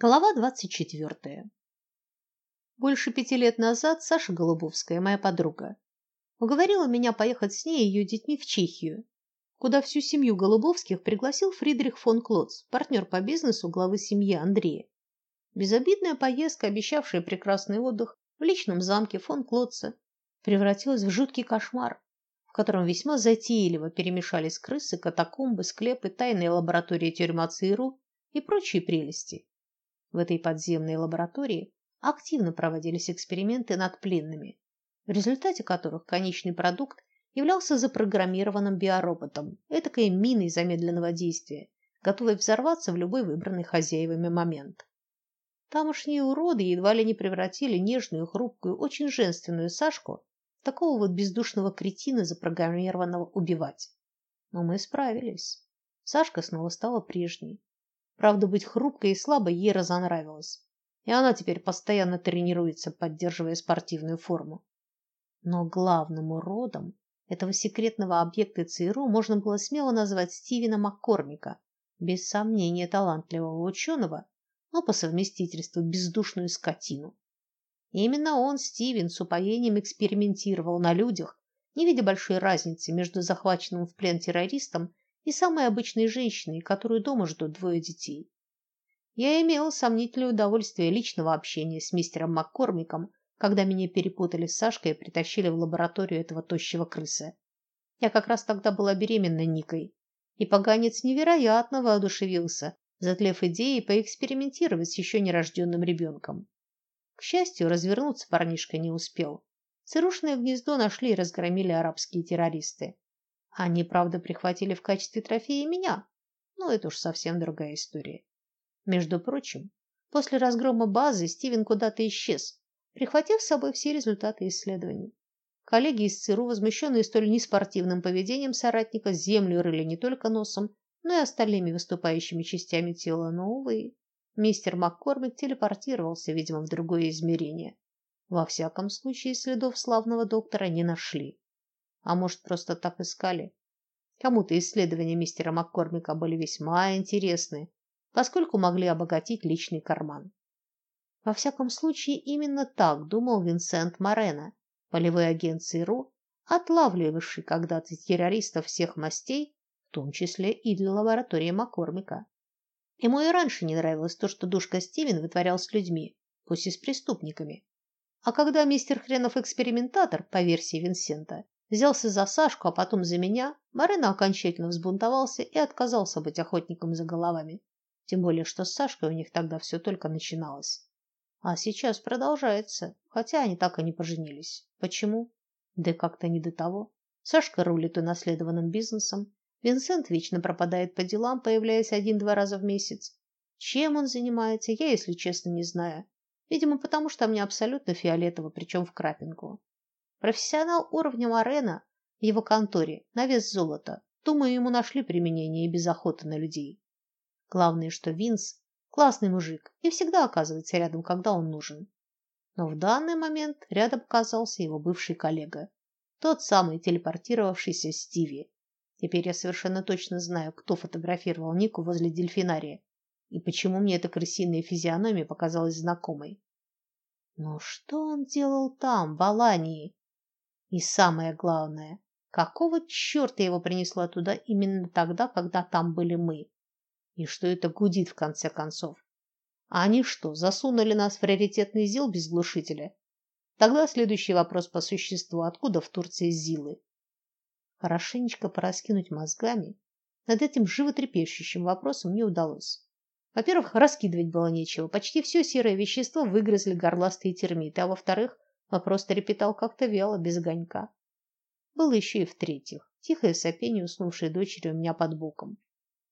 Глава двадцать четвертая. Больше пяти лет назад Саша Голубовская, моя подруга, уговорила меня поехать с ней и ее детьми в Чехию, куда всю семью Голубовских пригласил Фридрих фон Клотц, партнер по бизнесу главы семьи Андрея. Безобидная поездка, обещавшая прекрасный отдых в личном замке фон Клотца, превратилась в жуткий кошмар, в котором весьма затейливо перемешались крысы, катакомбы, склепы, тайные лаборатории тюрьма ЦРУ и прочие прелести. В этой подземной лаборатории активно проводились эксперименты над пленными, в результате которых конечный продукт являлся запрограммированным биороботом, этакой миной замедленного действия, готовой взорваться в любой выбранный хозяевами момент. Тамошние уроды едва ли не превратили нежную, хрупкую, очень женственную Сашку в такого вот бездушного кретина, запрограммированного убивать. Но мы справились. Сашка снова стала прежней. Правда, быть хрупкой и слабой ей разонравилось, и она теперь постоянно тренируется, поддерживая спортивную форму. Но главным уродом этого секретного объекта ЦРУ можно было смело назвать Стивена Маккормика, без сомнения талантливого ученого, но по совместительству бездушную скотину. И именно он, Стивен, с упоением экспериментировал на людях, не видя большой разницы между захваченным в плен террористом и самой обычной женщиной, которую дома ждут двое детей. Я имела сомнительное удовольствие личного общения с мистером Маккормиком, когда меня перепутали с Сашкой и притащили в лабораторию этого тощего крыса. Я как раз тогда была беременна Никой, и поганец невероятно воодушевился, затлев идеей поэкспериментировать с еще нерожденным ребенком. К счастью, развернуться парнишка не успел. Царушное гнездо нашли и разгромили арабские террористы. Они, правда, прихватили в качестве трофея меня, но это уж совсем другая история. Между прочим, после разгрома базы Стивен куда-то исчез, прихватив с собой все результаты исследований. Коллеги из ЦРУ, возмущенные столь неспортивным поведением соратника, землю рыли не только носом, но и остальными выступающими частями тела. Но, увы, мистер Маккормик телепортировался, видимо, в другое измерение. Во всяком случае, следов славного доктора не нашли. А может, просто так искали? Кому-то исследования мистера Маккормика были весьма интересны, поскольку могли обогатить личный карман. Во всяком случае, именно так думал Винсент Морено, полевой агент ЦРУ, отлавливавший когда-то террористов всех мастей, в том числе и для лаборатории Маккормика. Ему и раньше не нравилось то, что душка Стивен вытворял с людьми, пусть и с преступниками. А когда мистер Хренов экспериментатор, по версии Винсента, взялся за Сашку, а потом за меня, Марина окончательно взбунтовался и отказался быть охотником за головами. Тем более, что с Сашкой у них тогда все только начиналось. А сейчас продолжается, хотя они так и не поженились. Почему? Да как-то не до того. Сашка рулит унаследованным бизнесом, Винсент вечно пропадает по делам, появляясь один-два раза в месяц. Чем он занимается, я, если честно, не знаю. Видимо, потому что мне абсолютно фиолетово, причем в крапинку. Профессионал уровня Морена в его конторе на вес золота. Думаю, ему нашли применение и без охоты на людей. Главное, что Винс классный мужик и всегда оказывается рядом, когда он нужен. Но в данный момент рядом оказался его бывший коллега, тот самый телепортировавшийся Стиви. Теперь я совершенно точно знаю, кто фотографировал Нику возле дельфинария и почему мне эта крысиная физиономия показалась знакомой. Но что он делал там, в Алании? И самое главное, какого черта его принесло туда именно тогда, когда там были мы? И что это гудит в конце концов? А они что, засунули нас в раритетный ЗИЛ без глушителя? Тогда следующий вопрос по существу: откуда в Турции ЗИЛы? Хорошенечко пораскинуть мозгами над этим животрепещущим вопросом не удалось. Во-первых, раскидывать было нечего. Почти все серое вещество выгрызли горластые термиты, а во-вторых, Вопрос трепетал как-то вяло, без огонька. Было еще и в-третьих, тихое сопение уснувшей дочери у меня под боком.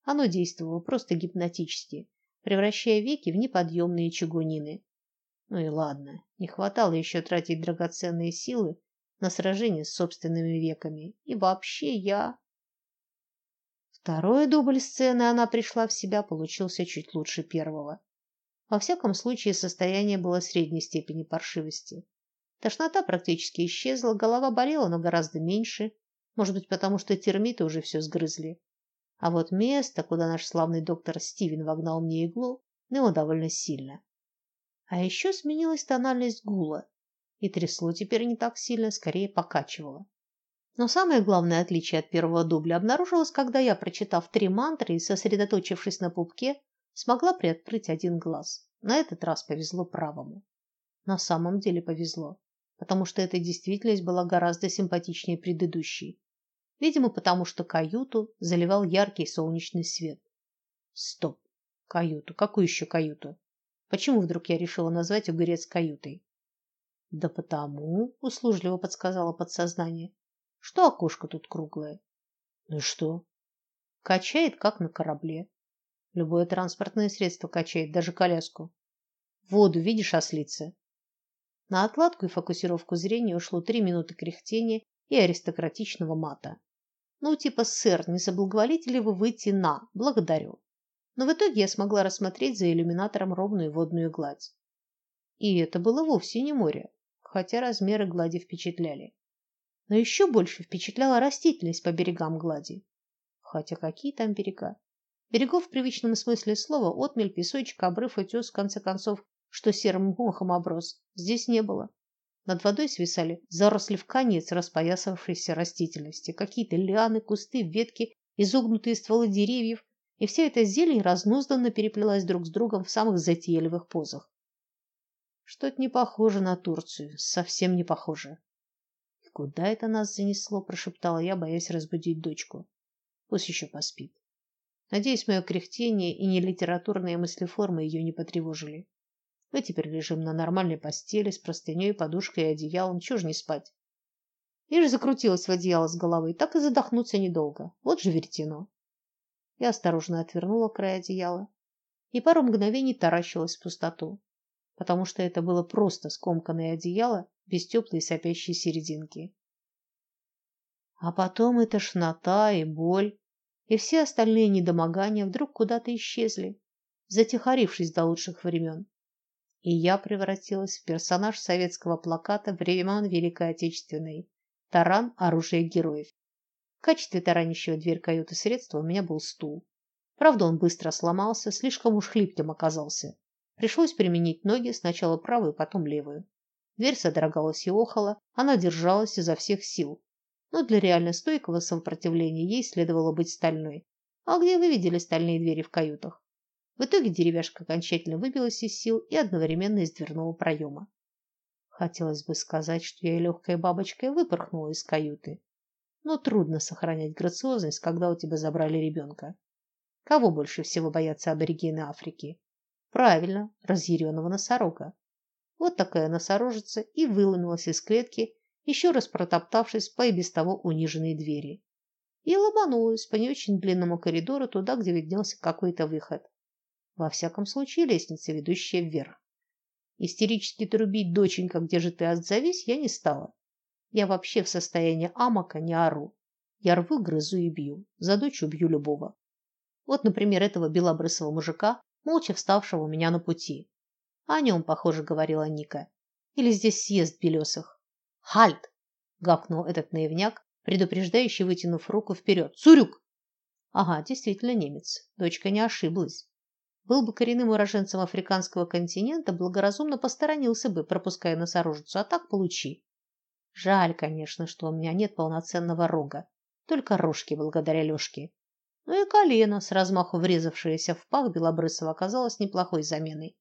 Оно действовало просто гипнотически, превращая веки в неподъемные чугунины. Ну и ладно, не хватало еще тратить драгоценные силы на сражение с собственными веками. И вообще я Второй дубль сцены она пришла в себя, получился чуть лучше первого. Во всяком случае, состояние было средней степени паршивости. Тошнота практически исчезла, голова болела, но гораздо меньше, может быть, потому что термиты уже все сгрызли. А вот место, куда наш славный доктор Стивен вогнал мне иглу, Ныло довольно сильно. А еще сменилась тональность гула, и трясло теперь не так сильно, скорее покачивало. Но самое главное отличие от первого дубля обнаружилось, когда я, прочитав три мантры и сосредоточившись на пупке, смогла приоткрыть один глаз. На этот раз повезло правому. На самом деле повезло, потому что эта действительность была гораздо симпатичнее предыдущей. Видимо, потому что каюту заливал яркий солнечный свет. Стоп. Каюту. Какую еще каюту? Почему вдруг я решила назвать огурец каютой? Да потому, услужливо подсказало подсознание, что окошко тут круглое. Ну и что? Качает, как на корабле. Любое транспортное средство качает, даже коляску. Воду видишь, ослица? На отладку и фокусировку зрения ушло три минуты кряхтения и аристократичного мата. Ну, типа, сэр, не соблаговолите ли вы выйти на? Благодарю но в итоге я смогла рассмотреть за иллюминатором ровную водную гладь. И это было вовсе не море, хотя размеры глади впечатляли. Но еще больше впечатляла растительность по берегам глади. Хотя какие там берега? Берегов в привычном смысле слова отмель, песочек, обрыв, утес, в конце концов, что серым мохом оброс, здесь не было. Над водой свисали заросли в конец распоясавшейся растительности, какие-то лианы, кусты, ветки, изогнутые стволы деревьев, и вся эта зелень разнузданно переплелась друг с другом в самых затейливых позах. Что-то не похоже на Турцию, совсем не похоже. И куда это нас занесло, прошептала я, боясь разбудить дочку. Пусть еще поспит. Надеюсь, мое кряхтение и нелитературные мыслеформы ее не потревожили. Мы теперь лежим на нормальной постели с простыней, подушкой и одеялом, чего ж не спать. Я же закрутилась в одеяло с головой, так и задохнуться недолго. Вот же веретено. Я осторожно отвернула край одеяла и пару мгновений таращилась в пустоту, потому что это было просто скомканное одеяло без теплой сопящей серединки. А потом и тошнота, и боль, и все остальные недомогания вдруг куда-то исчезли, затихарившись до лучших времен. И я превратилась в персонаж советского плаката времен Великой Отечественной. Таран оружие героев. В качестве таранящего дверь каюты средства у меня был стул. Правда, он быстро сломался, слишком уж хлипким оказался. Пришлось применить ноги, сначала правую, потом левую. Дверь содрогалась и охала, она держалась изо всех сил. Но для реально стойкого сопротивления ей следовало быть стальной. А где вы видели стальные двери в каютах? В итоге деревяшка окончательно выбилась из сил и одновременно из дверного проема. Хотелось бы сказать, что я легкой бабочкой выпорхнула из каюты но трудно сохранять грациозность, когда у тебя забрали ребенка. Кого больше всего боятся аборигены Африки? Правильно, разъяренного носорога. Вот такая носорожица и выломилась из клетки, еще раз протоптавшись по и без того униженной двери. И ломанулась по не очень длинному коридору туда, где виднелся какой-то выход. Во всяком случае, лестница, ведущая вверх. Истерически трубить, доченька, где же ты, отзовись, я не стала. Я вообще в состоянии амока не ору. Я рву, грызу и бью. За дочь убью любого. Вот, например, этого белобрысого мужика, молча вставшего у меня на пути. О нем, похоже, говорила Ника. Или здесь съезд белесых. Хальт! гавкнул этот наивняк, предупреждающий, вытянув руку вперед. Цурюк! Ага, действительно немец. Дочка не ошиблась. Был бы коренным уроженцем африканского континента, благоразумно посторонился бы, пропуская носорожицу, а так получи. Жаль, конечно, что у меня нет полноценного рога, только рожки благодаря Лёшке. Ну и колено, с размаху врезавшееся в пах белобрысого, оказалось неплохой заменой.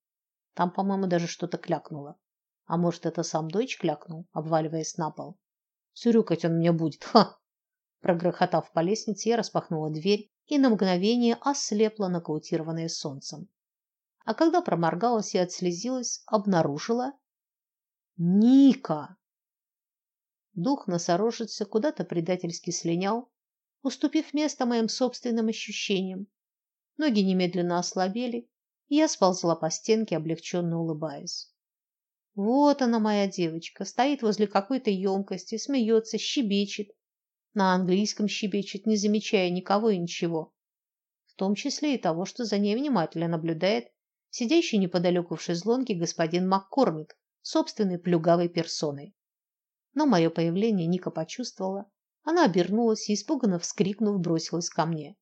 Там, по-моему, даже что-то клякнуло. А может, это сам дочь клякнул, обваливаясь на пол. Цурюкать он мне будет, ха! Прогрохотав по лестнице, я распахнула дверь и на мгновение ослепла, нокаутированная солнцем. А когда проморгалась и отслезилась, обнаружила Ника. Дух носорожицы куда-то предательски слинял, уступив место моим собственным ощущениям. Ноги немедленно ослабели, и я сползла по стенке, облегченно улыбаясь. Вот она, моя девочка, стоит возле какой-то емкости, смеется, щебечет. На английском щебечет, не замечая никого и ничего. В том числе и того, что за ней внимательно наблюдает сидящий неподалеку в шезлонге господин Маккормик собственной плюгавой персоной. Но мое появление Ника почувствовала. Она обернулась и испуганно вскрикнув, бросилась ко мне.